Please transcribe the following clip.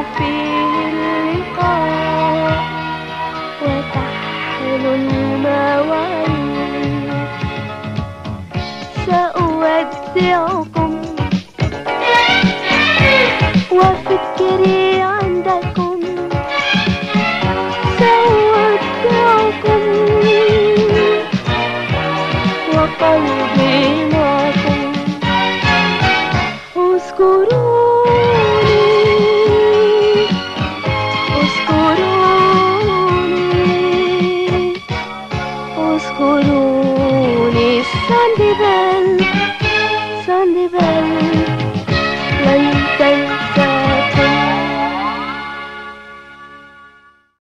فيه اللقاء وتحل المواعيد سأودعكم وفكري عندكم. سأودعكم وقلبي معكم. اذكروا oscuro, un di bello.